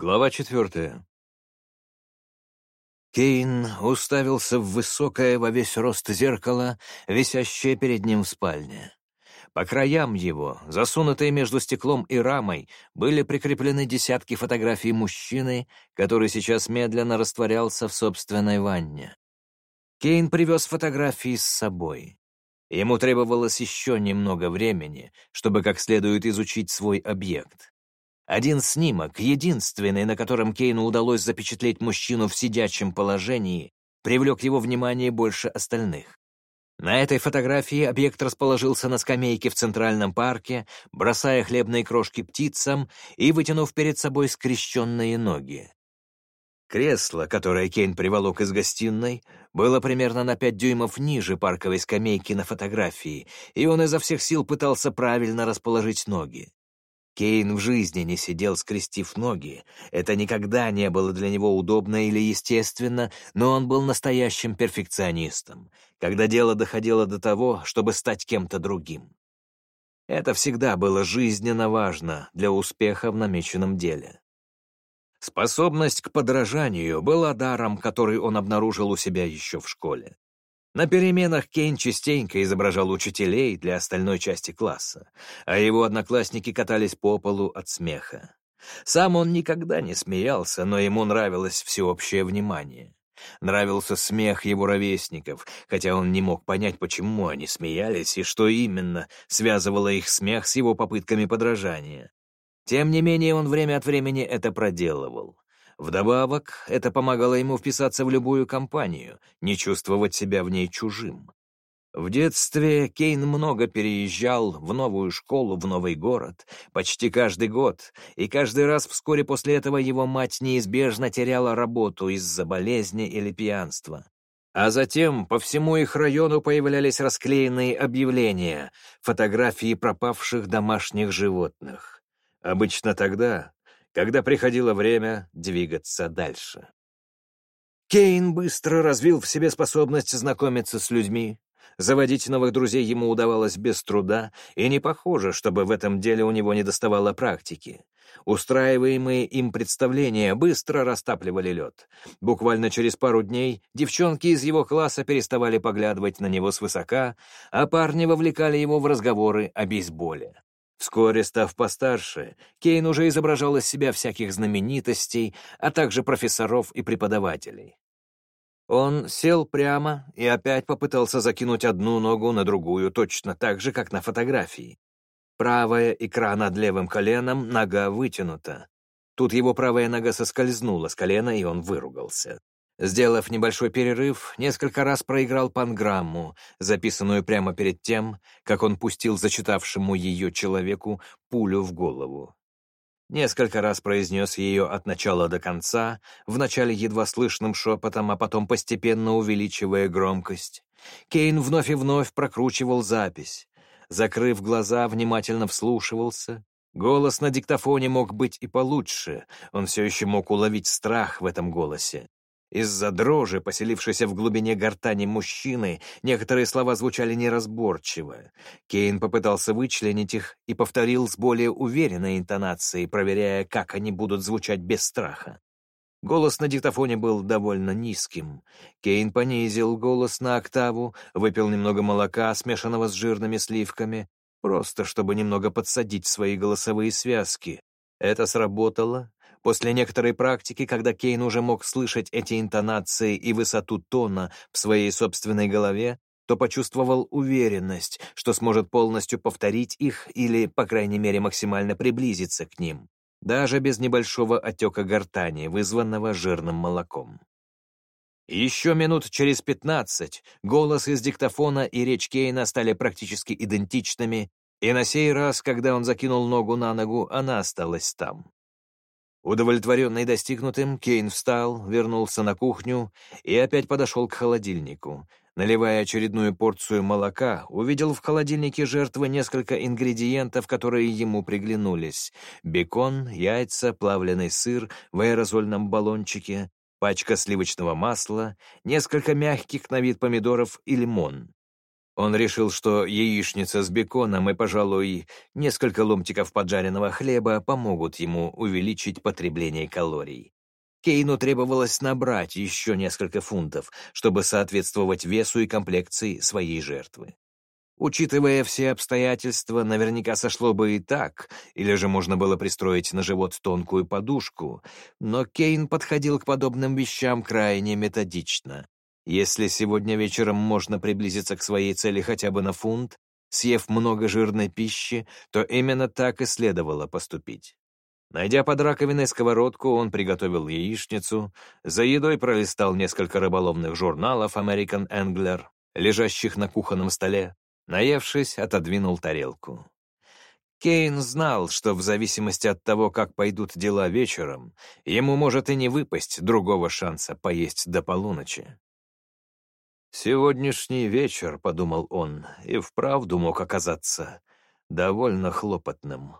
Глава четвертая. Кейн уставился в высокое во весь рост зеркало, висящее перед ним в спальне. По краям его, засунутые между стеклом и рамой, были прикреплены десятки фотографий мужчины, который сейчас медленно растворялся в собственной ванне. Кейн привез фотографии с собой. Ему требовалось еще немного времени, чтобы как следует изучить свой объект. Один снимок, единственный, на котором Кейну удалось запечатлеть мужчину в сидячем положении, привлек его внимание больше остальных. На этой фотографии объект расположился на скамейке в Центральном парке, бросая хлебные крошки птицам и вытянув перед собой скрещенные ноги. Кресло, которое Кейн приволок из гостиной, было примерно на пять дюймов ниже парковой скамейки на фотографии, и он изо всех сил пытался правильно расположить ноги. Кейн в жизни не сидел, скрестив ноги. Это никогда не было для него удобно или естественно, но он был настоящим перфекционистом, когда дело доходило до того, чтобы стать кем-то другим. Это всегда было жизненно важно для успеха в намеченном деле. Способность к подражанию была даром, который он обнаружил у себя еще в школе. На переменах Кейн частенько изображал учителей для остальной части класса, а его одноклассники катались по полу от смеха. Сам он никогда не смеялся, но ему нравилось всеобщее внимание. Нравился смех его ровесников, хотя он не мог понять, почему они смеялись и что именно связывало их смех с его попытками подражания. Тем не менее, он время от времени это проделывал. Вдобавок, это помогало ему вписаться в любую компанию, не чувствовать себя в ней чужим. В детстве Кейн много переезжал в новую школу, в новый город, почти каждый год, и каждый раз вскоре после этого его мать неизбежно теряла работу из-за болезни или пьянства. А затем по всему их району появлялись расклеенные объявления, фотографии пропавших домашних животных. Обычно тогда когда приходило время двигаться дальше. Кейн быстро развил в себе способность знакомиться с людьми. Заводить новых друзей ему удавалось без труда, и не похоже, чтобы в этом деле у него недоставало практики. Устраиваемые им представления быстро растапливали лед. Буквально через пару дней девчонки из его класса переставали поглядывать на него свысока, а парни вовлекали его в разговоры о бейсболе. Вскоре, став постарше, Кейн уже изображал из себя всяких знаменитостей, а также профессоров и преподавателей. Он сел прямо и опять попытался закинуть одну ногу на другую точно так же, как на фотографии. Правая икра над левым коленом, нога вытянута. Тут его правая нога соскользнула с колена, и он выругался. Сделав небольшой перерыв, несколько раз проиграл панграмму, записанную прямо перед тем, как он пустил зачитавшему ее человеку пулю в голову. Несколько раз произнес ее от начала до конца, вначале едва слышным шепотом, а потом постепенно увеличивая громкость. Кейн вновь и вновь прокручивал запись. Закрыв глаза, внимательно вслушивался. Голос на диктофоне мог быть и получше, он все еще мог уловить страх в этом голосе. Из-за дрожи, поселившейся в глубине гортани мужчины, некоторые слова звучали неразборчиво. Кейн попытался вычленить их и повторил с более уверенной интонацией, проверяя, как они будут звучать без страха. Голос на диктофоне был довольно низким. Кейн понизил голос на октаву, выпил немного молока, смешанного с жирными сливками, просто чтобы немного подсадить свои голосовые связки. Это сработало, После некоторой практики, когда Кейн уже мог слышать эти интонации и высоту тона в своей собственной голове, то почувствовал уверенность, что сможет полностью повторить их или, по крайней мере, максимально приблизиться к ним, даже без небольшого отека гортани, вызванного жирным молоком. Еще минут через пятнадцать голос из диктофона и речь Кейна стали практически идентичными, и на сей раз, когда он закинул ногу на ногу, она осталась там. Удовлетворенный достигнутым, Кейн встал, вернулся на кухню и опять подошел к холодильнику. Наливая очередную порцию молока, увидел в холодильнике жертвы несколько ингредиентов, которые ему приглянулись. Бекон, яйца, плавленый сыр в аэрозольном баллончике, пачка сливочного масла, несколько мягких на вид помидоров и лимон. Он решил, что яичница с беконом и, пожалуй, несколько ломтиков поджаренного хлеба помогут ему увеличить потребление калорий. Кейну требовалось набрать еще несколько фунтов, чтобы соответствовать весу и комплекции своей жертвы. Учитывая все обстоятельства, наверняка сошло бы и так, или же можно было пристроить на живот тонкую подушку, но Кейн подходил к подобным вещам крайне методично. Если сегодня вечером можно приблизиться к своей цели хотя бы на фунт, съев много жирной пищи, то именно так и следовало поступить. Найдя под раковиной сковородку, он приготовил яичницу, за едой пролистал несколько рыболовных журналов American Angler, лежащих на кухонном столе, наевшись, отодвинул тарелку. Кейн знал, что в зависимости от того, как пойдут дела вечером, ему может и не выпасть другого шанса поесть до полуночи. «Сегодняшний вечер», — подумал он, — и вправду мог оказаться довольно хлопотным.